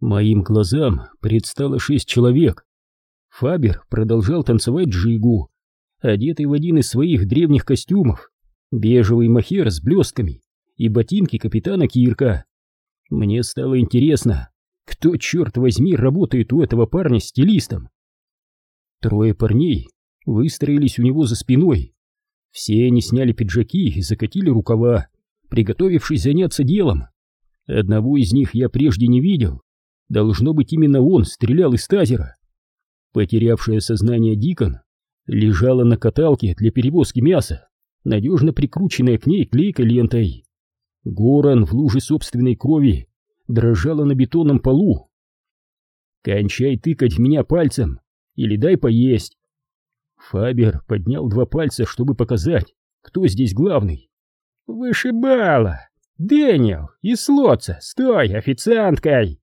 Моим глазам предстало шесть человек. Фабер продолжал танцевать джигу, одетый в один из своих древних костюмов, бежевый махер с блестками и ботинки капитана Кирка. Мне стало интересно, кто, черт возьми, работает у этого парня стилистом. Трое парней выстроились у него за спиной. Все они сняли пиджаки и закатили рукава, приготовившись заняться делом. Одного из них я прежде не видел. Должно быть, именно он стрелял из тазера. Потерявшее сознание Дикон лежала на каталке для перевозки мяса, надежно прикрученная к ней клейкой лентой. Горан в луже собственной крови дрожала на бетонном полу. «Кончай тыкать в меня пальцем или дай поесть!» Фабер поднял два пальца, чтобы показать, кто здесь главный. «Вышибала! Дэниел из Лотца, стой, официанткой!»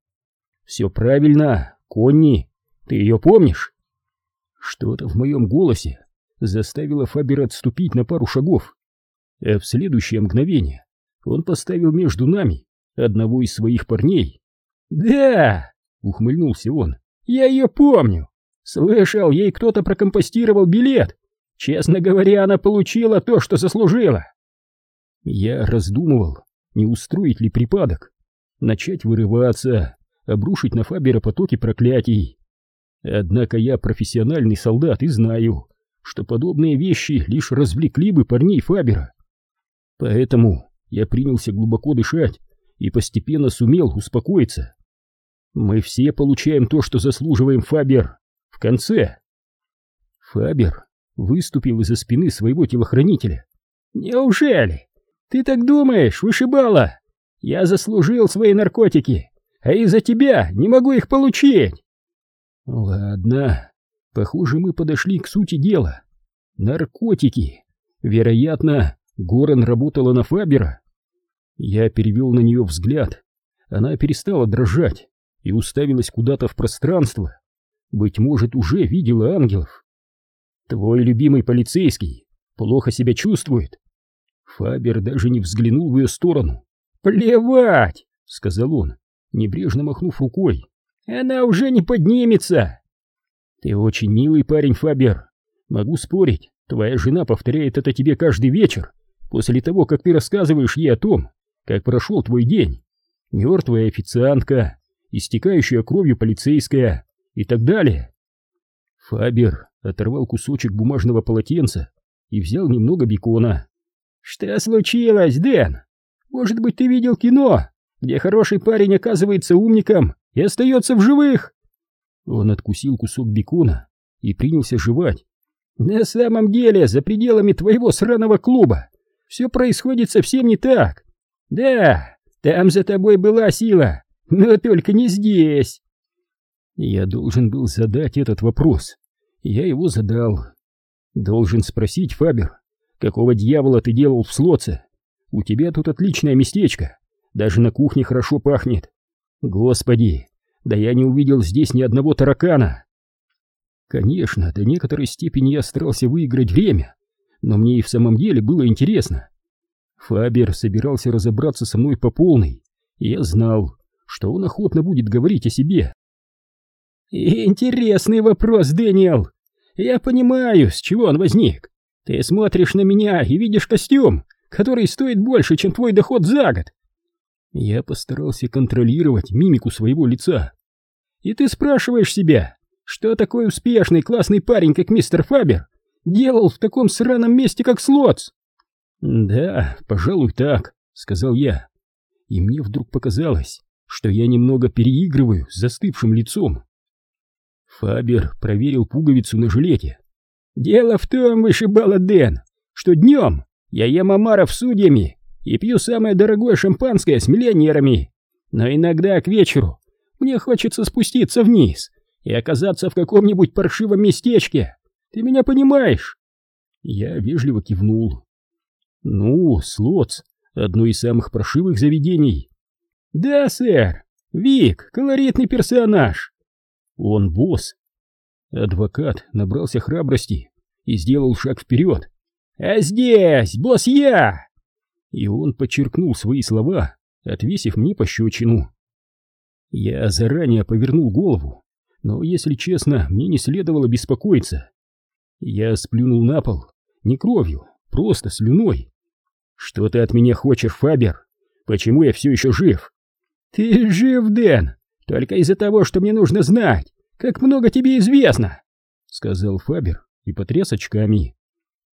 «Все правильно, Конни, ты ее помнишь?» Что-то в моем голосе заставило Фабера отступить на пару шагов, а в следующее мгновение он поставил между нами одного из своих парней. «Да!» — ухмыльнулся он. «Я ее помню! Слышал, ей кто-то прокомпостировал билет! Честно говоря, она получила то, что заслужила!» Я раздумывал, не устроить ли припадок, начать вырываться, обрушить на Фабера потоки проклятий. Однако я профессиональный солдат и знаю, что подобные вещи лишь развлекли бы парней Фабера. Поэтому я принялся глубоко дышать и постепенно сумел успокоиться. Мы все получаем то, что заслуживаем, Фабер, в конце. Фабер выступил из-за спины своего телохранителя. «Неужели? Ты так думаешь, вышибала? Я заслужил свои наркотики, а из-за тебя не могу их получить!» «Ладно, похоже, мы подошли к сути дела. Наркотики. Вероятно, Горан работала на Фабера. Я перевел на нее взгляд. Она перестала дрожать и уставилась куда-то в пространство. Быть может, уже видела ангелов. Твой любимый полицейский плохо себя чувствует. Фабер даже не взглянул в ее сторону. «Плевать!» — сказал он, небрежно махнув рукой. «Она уже не поднимется!» «Ты очень милый парень, Фабер. Могу спорить, твоя жена повторяет это тебе каждый вечер, после того, как ты рассказываешь ей о том, как прошел твой день. Мертвая официантка, истекающая кровью полицейская и так далее. Фабер оторвал кусочек бумажного полотенца и взял немного бекона. «Что случилось, Дэн? Может быть, ты видел кино, где хороший парень оказывается умником и остается в живых?» Он откусил кусок бекона и принялся жевать. «На самом деле, за пределами твоего сраного клуба все происходит совсем не так. Да, там за тобой была сила, но только не здесь. Я должен был задать этот вопрос. Я его задал. Должен спросить, Фабер, какого дьявола ты делал в слоце? У тебя тут отличное местечко. Даже на кухне хорошо пахнет. Господи, да я не увидел здесь ни одного таракана. Конечно, до некоторой степени я старался выиграть время, но мне и в самом деле было интересно. Фабер собирался разобраться со мной по полной, и я знал, что он охотно будет говорить о себе. «Интересный вопрос, Дэниел. Я понимаю, с чего он возник. Ты смотришь на меня и видишь костюм, который стоит больше, чем твой доход за год». Я постарался контролировать мимику своего лица. «И ты спрашиваешь себя, что такой успешный, классный парень, как мистер Фабер, делал в таком сраном месте, как Слотс?» «Да, пожалуй, так», — сказал я. И мне вдруг показалось, что я немного переигрываю с застывшим лицом. Фабер проверил пуговицу на жилете. «Дело в том, вышибала Дэн, что днем я ем омаров судьями и пью самое дорогое шампанское с миллионерами, но иногда к вечеру мне хочется спуститься вниз и оказаться в каком-нибудь паршивом местечке. Ты меня понимаешь?» Я вежливо кивнул. Ну, Слотс — одно из самых прошивых заведений. Да, сэр, Вик — колоритный персонаж. Он босс. Адвокат набрался храбрости и сделал шаг вперед. А здесь босс я! И он подчеркнул свои слова, отвесив мне пощечину. Я заранее повернул голову, но, если честно, мне не следовало беспокоиться. Я сплюнул на пол, не кровью, просто слюной. «Что ты от меня хочешь, Фабер? Почему я все еще жив?» «Ты жив, Дэн, только из-за того, что мне нужно знать, как много тебе известно», — сказал Фабер и потряс очками.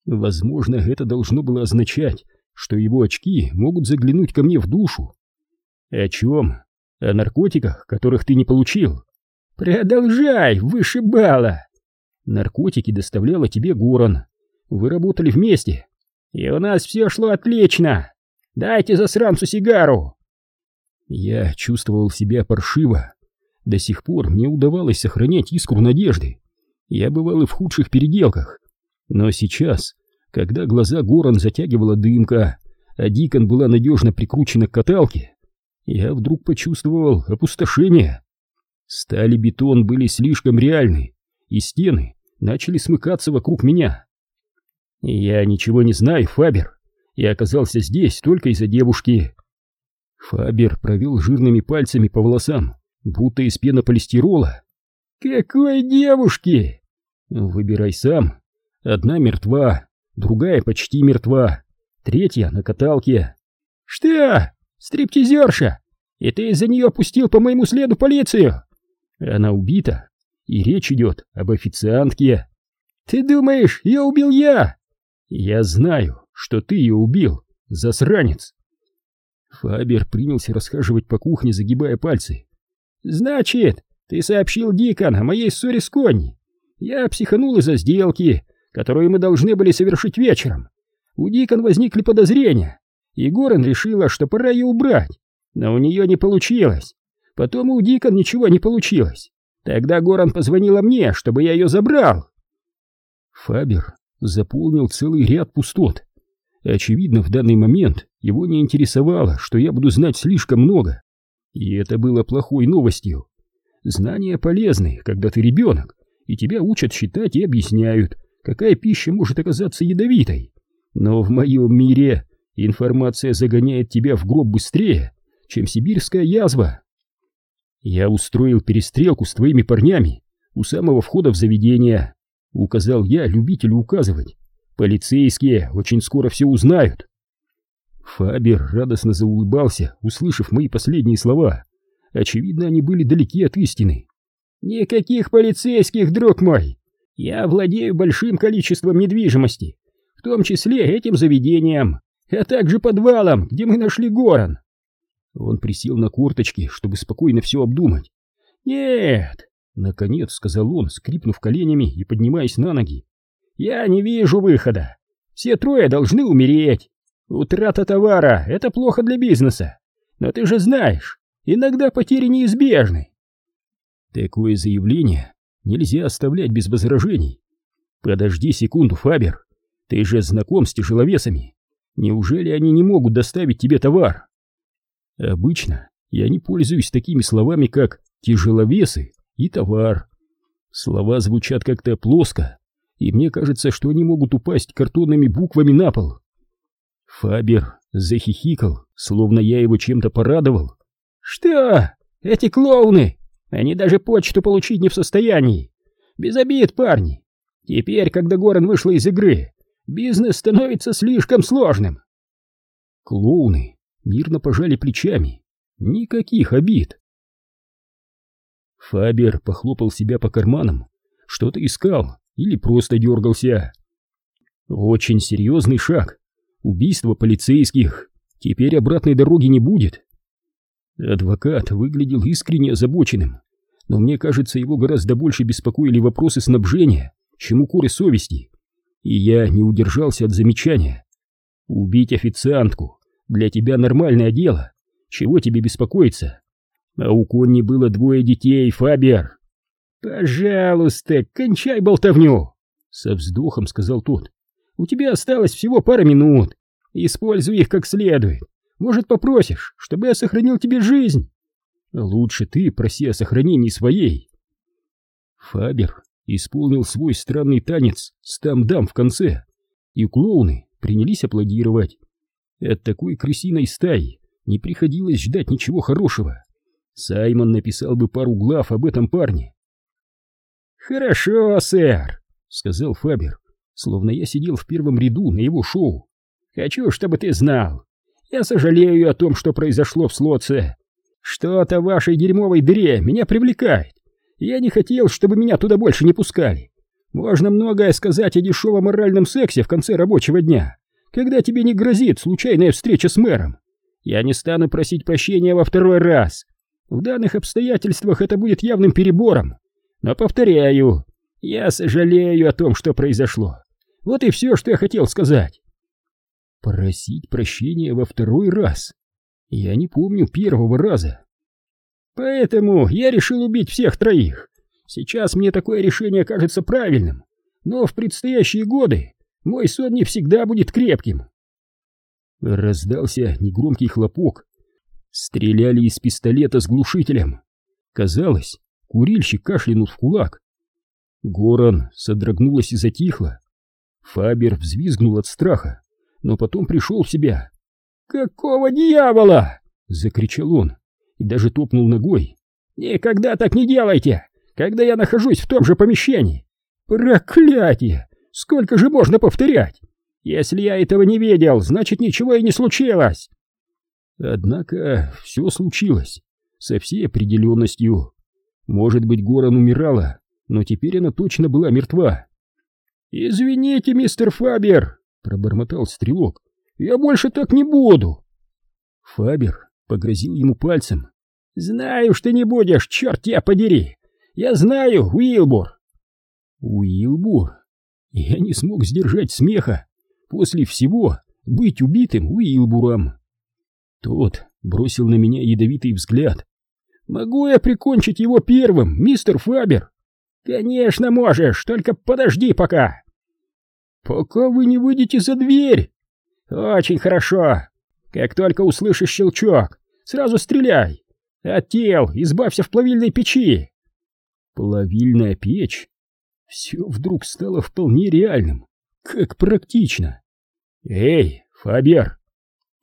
Возможно, это должно было означать, что его очки могут заглянуть ко мне в душу. «О чем? О наркотиках, которых ты не получил?» «Продолжай, вышибала!» «Наркотики доставляла тебе Горан. Вы работали вместе, и у нас все шло отлично. Дайте засранцу сигару!» Я чувствовал себя паршиво. До сих пор мне удавалось сохранять искру надежды. Я бывал и в худших переделках. Но сейчас, когда глаза Горан затягивала дымка, а Дикон была надежно прикручена к каталке, я вдруг почувствовал опустошение. Сталь и бетон были слишком реальны, и стены начали смыкаться вокруг меня. Я ничего не знаю, Фабер. Я оказался здесь только из-за девушки. Фабер провел жирными пальцами по волосам, будто из пенополистирола. «Какой девушки?» «Выбирай сам. Одна мертва, другая почти мертва, третья на каталке». «Что? Стриптизерша? И ты из-за нее пустил по моему следу полицию?» Она убита, и речь идет об официантке. Ты думаешь, я убил я? Я знаю, что ты ее убил, засранец. Фабер принялся расхаживать по кухне, загибая пальцы. Значит, ты сообщил Дикон о моей ссоре с Конни. Я психанул из-за сделки, которую мы должны были совершить вечером. У Дикон возникли подозрения, и Горан решила, что пора ее убрать, но у нее не получилось. Потом у Дикон ничего не получилось. Тогда Горан позвонила мне, чтобы я ее забрал. Фабер заполнил целый ряд пустот. Очевидно, в данный момент его не интересовало, что я буду знать слишком много. И это было плохой новостью. Знания полезны, когда ты ребенок, и тебя учат считать и объясняют, какая пища может оказаться ядовитой. Но в моем мире информация загоняет тебя в гроб быстрее, чем сибирская язва. Я устроил перестрелку с твоими парнями у самого входа в заведение. Указал я любителю указывать. Полицейские очень скоро все узнают. Фабер радостно заулыбался, услышав мои последние слова. Очевидно, они были далеки от истины. «Никаких полицейских, друг мой! Я владею большим количеством недвижимости, в том числе этим заведением, а также подвалом, где мы нашли Горан. Он присел на корточки, чтобы спокойно все обдумать. «Нет!» — наконец сказал он, скрипнув коленями и поднимаясь на ноги. «Я не вижу выхода. Все трое должны умереть. Утрата товара — это плохо для бизнеса. Но ты же знаешь, иногда потери неизбежны». Такое заявление нельзя оставлять без возражений. Подожди секунду, Фабер. Ты же знаком с тяжеловесами. Неужели они не могут доставить тебе товар? Обычно я не пользуюсь такими словами, как «тяжеловесы» и «товар». Слова звучат как-то плоско, и мне кажется, что они могут упасть картонными буквами на пол. Фабер захихикал, словно я его чем-то порадовал. «Что? Эти клоуны! Они даже почту получить не в состоянии! Без обид, парни! Теперь, когда Горан вышла из игры, бизнес становится слишком сложным!» Клоуны мирно пожали плечами. Никаких обид. Фабер похлопал себя по карманам, что-то искал или просто дергался. Очень серьезный шаг. Убийство полицейских. Теперь обратной дороги не будет. Адвокат выглядел искренне озабоченным, но мне кажется, его гораздо больше беспокоили вопросы снабжения, чем укоры совести. И я не удержался от замечания. Убить официантку для тебя нормальное дело. Чего тебе беспокоиться? А у Конни было двое детей, Фабер. Пожалуйста, кончай болтовню, со вздохом сказал тот. У тебя осталось всего пара минут. Используй их как следует. Может, попросишь, чтобы я сохранил тебе жизнь? Лучше ты проси о сохранении своей. Фабер исполнил свой странный танец с там-дам в конце, и клоуны принялись аплодировать. От такой крысиной стаи не приходилось ждать ничего хорошего. Саймон написал бы пару глав об этом парне. «Хорошо, сэр», — сказал Фабер, словно я сидел в первом ряду на его шоу. «Хочу, чтобы ты знал. Я сожалею о том, что произошло в Слоце. Что-то в вашей дерьмовой дыре меня привлекает. Я не хотел, чтобы меня туда больше не пускали. Можно многое сказать о дешевом моральном сексе в конце рабочего дня, когда тебе не грозит случайная встреча с мэром. Я не стану просить прощения во второй раз. В данных обстоятельствах это будет явным перебором. Но повторяю, я сожалею о том, что произошло. Вот и все, что я хотел сказать. Просить прощения во второй раз? Я не помню первого раза. Поэтому я решил убить всех троих. Сейчас мне такое решение кажется правильным, но в предстоящие годы мой сон не всегда будет крепким. Раздался негромкий хлопок. Стреляли из пистолета с глушителем. Казалось, курильщик кашлянул в кулак. Горан содрогнулась и затихла. Фабер взвизгнул от страха, но потом пришел в себя. «Какого дьявола?» — закричал он и даже топнул ногой. «Никогда так не делайте, когда я нахожусь в том же помещении! Проклятие! Сколько же можно повторять? Если я этого не видел, значит ничего и не случилось!» Однако все случилось со всей определенностью. Может быть, Горан умирала, но теперь она точно была мертва. «Извините, мистер Фабер!» — пробормотал стрелок. «Я больше так не буду!» Фабер погрозил ему пальцем. «Знаю, что не будешь, черт тебя подери! Я знаю, Уилбур!» «Уилбур?» Я не смог сдержать смеха. После всего быть убитым Уилбуром. Тот бросил на меня ядовитый взгляд. «Могу я прикончить его первым, мистер Фабер?» «Конечно можешь, только подожди пока!» «Пока вы не выйдете за дверь!» «Очень хорошо! Как только услышишь щелчок, сразу стреляй! От тел избавься в плавильной печи!» Плавильная печь? Все вдруг стало вполне реальным. Как практично! «Эй, Фабер!»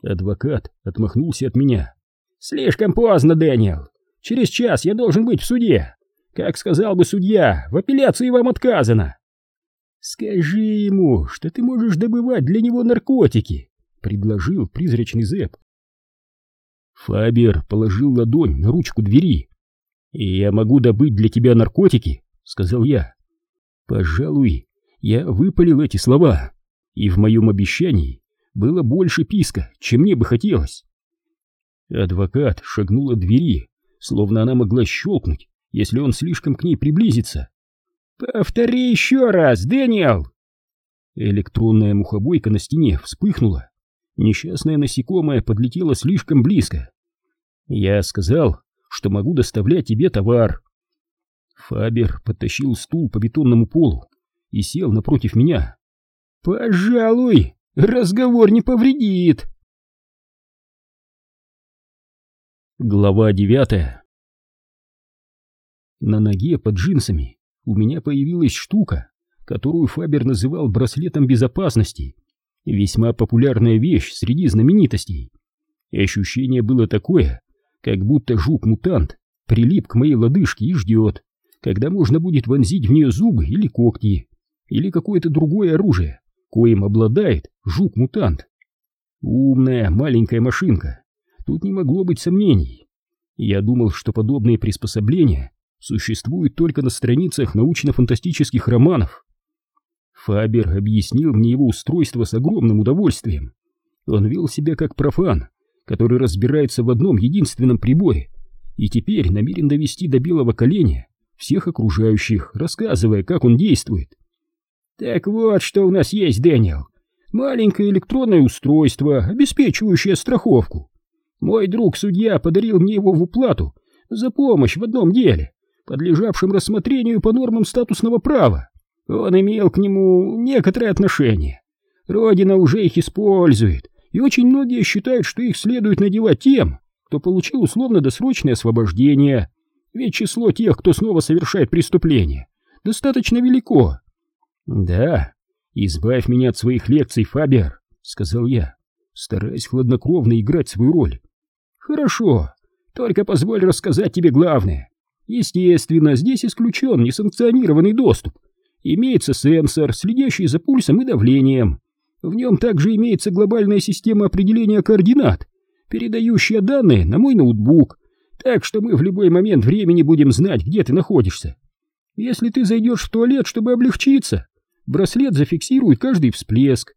Адвокат отмахнулся от меня. «Слишком поздно, Дэниел! Через час я должен быть в суде! Как сказал бы судья, в апелляции вам отказано!» «Скажи ему, что ты можешь добывать для него наркотики», — предложил призрачный Зэп. Фабер положил ладонь на ручку двери. «Я могу добыть для тебя наркотики», — сказал я. Пожалуй, я выпалил эти слова, и в моем обещании было больше писка, чем мне бы хотелось. Адвокат шагнул от двери, словно она могла щелкнуть, если он слишком к ней приблизится. «Повтори еще раз, Дэниел!» Электронная мухобойка на стене вспыхнула. Несчастное насекомое подлетело слишком близко. Я сказал, что могу доставлять тебе товар. Фабер подтащил стул по бетонному полу и сел напротив меня. «Пожалуй, разговор не повредит!» Глава девятая На ноге под джинсами у меня появилась штука, которую Фабер называл браслетом безопасности. Весьма популярная вещь среди знаменитостей. Ощущение было такое, как будто жук-мутант прилип к моей лодыжке и ждет, когда можно будет вонзить в нее зубы или когти, или какое-то другое оружие, коим обладает жук-мутант. Умная маленькая машинка, тут не могло быть сомнений. Я думал, что подобные приспособления существует только на страницах научно-фантастических романов. Фабер объяснил мне его устройство с огромным удовольствием. Он вел себя как профан, который разбирается в одном единственном приборе и теперь намерен довести до белого коленя всех окружающих, рассказывая, как он действует. «Так вот, что у нас есть, Дэниел. Маленькое электронное устройство, обеспечивающее страховку. Мой друг-судья подарил мне его в уплату за помощь в одном деле подлежавшим рассмотрению по нормам статусного права. Он имел к нему некоторое отношение. Родина уже их использует, и очень многие считают, что их следует надевать тем, кто получил условно-досрочное освобождение, ведь число тех, кто снова совершает преступление, достаточно велико. «Да, избавь меня от своих лекций, Фабер», — сказал я, стараясь хладнокровно играть свою роль. «Хорошо, Только позволь рассказать тебе главное. Естественно, здесь исключен несанкционированный доступ. Имеется сенсор, следящий за пульсом и давлением. В нем также имеется глобальная система определения координат, передающая данные на мой ноутбук, так что мы в любой момент времени будем знать, где ты находишься. Если ты зайдешь в туалет, чтобы облегчиться, браслет зафиксирует каждый всплеск.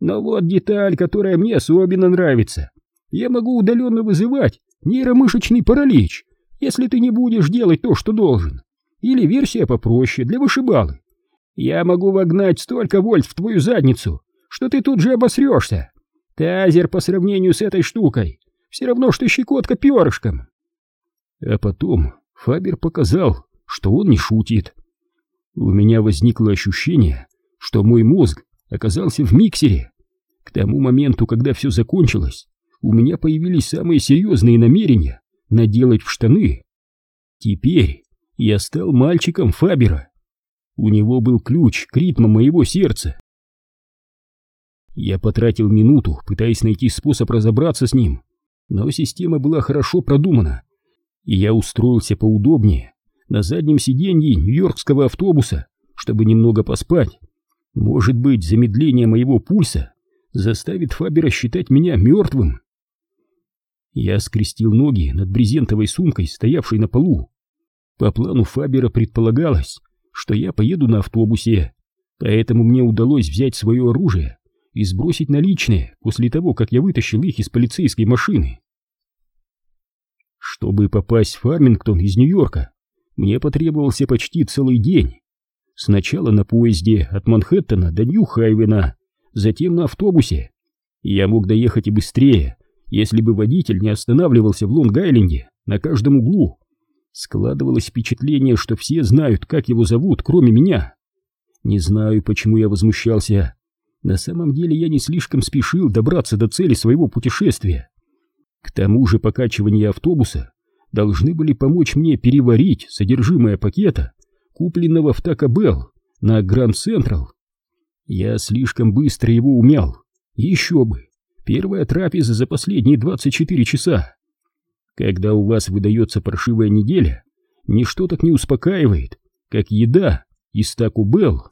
Но вот деталь, которая мне особенно нравится. Я могу удаленно вызывать нейромышечный паралич, если ты не будешь делать то, что должен. Или версия попроще, для вышибалы. Я могу вогнать столько вольт в твою задницу, что ты тут же обосрешься. Тазер по сравнению с этой штукой все равно, что щекотка перышком. А потом Фабер показал, что он не шутит. У меня возникло ощущение, что мой мозг оказался в миксере. К тому моменту, когда все закончилось, у меня появились самые серьезные намерения наделать в штаны. Теперь я стал мальчиком Фабера. У него был ключ к ритму моего сердца. Я потратил минуту, пытаясь найти способ разобраться с ним, но система была хорошо продумана, и я устроился поудобнее на заднем сиденье нью-йоркского автобуса, чтобы немного поспать. Может быть, замедление моего пульса заставит Фабера считать меня мертвым. Я скрестил ноги над брезентовой сумкой, стоявшей на полу. По плану Фабера предполагалось, что я поеду на автобусе, поэтому мне удалось взять свое оружие и сбросить наличные после того, как я вытащил их из полицейской машины. Чтобы попасть в Фармингтон из Нью-Йорка, мне потребовался почти целый день. Сначала на поезде от Манхэттена до Нью-Хайвена, затем на автобусе. Я мог доехать и быстрее, если бы водитель не останавливался в Лонг-Айленде на каждом углу. Складывалось впечатление, что все знают, как его зовут, кроме меня. Не знаю, почему я возмущался, на самом деле я не слишком спешил добраться до цели своего путешествия. К тому же покачивание автобуса должны были помочь мне переварить содержимое пакета, купленного в Белл на Гранд Централ. Я слишком быстро его умял. Еще бы. Первая трапеза за последние 24 часа. Когда у вас выдается паршивая неделя, ничто так не успокаивает, как еда из Тако Белл.